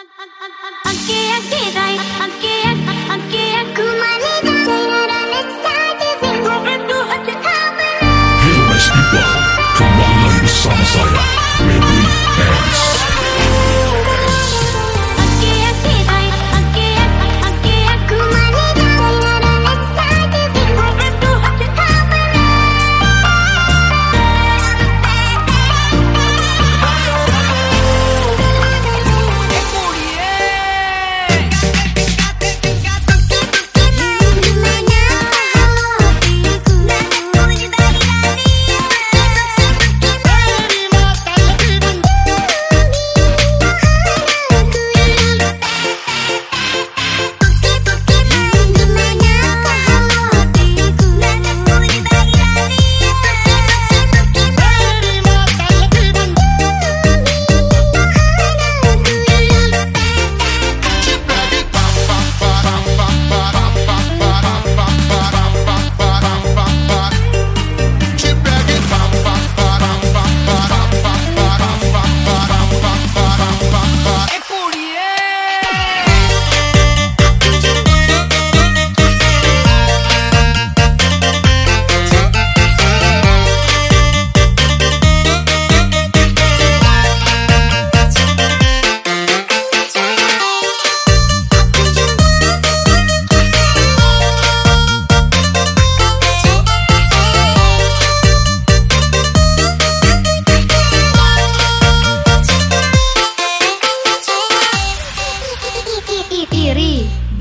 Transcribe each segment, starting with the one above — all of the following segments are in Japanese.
あきあきだいあき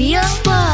real boy.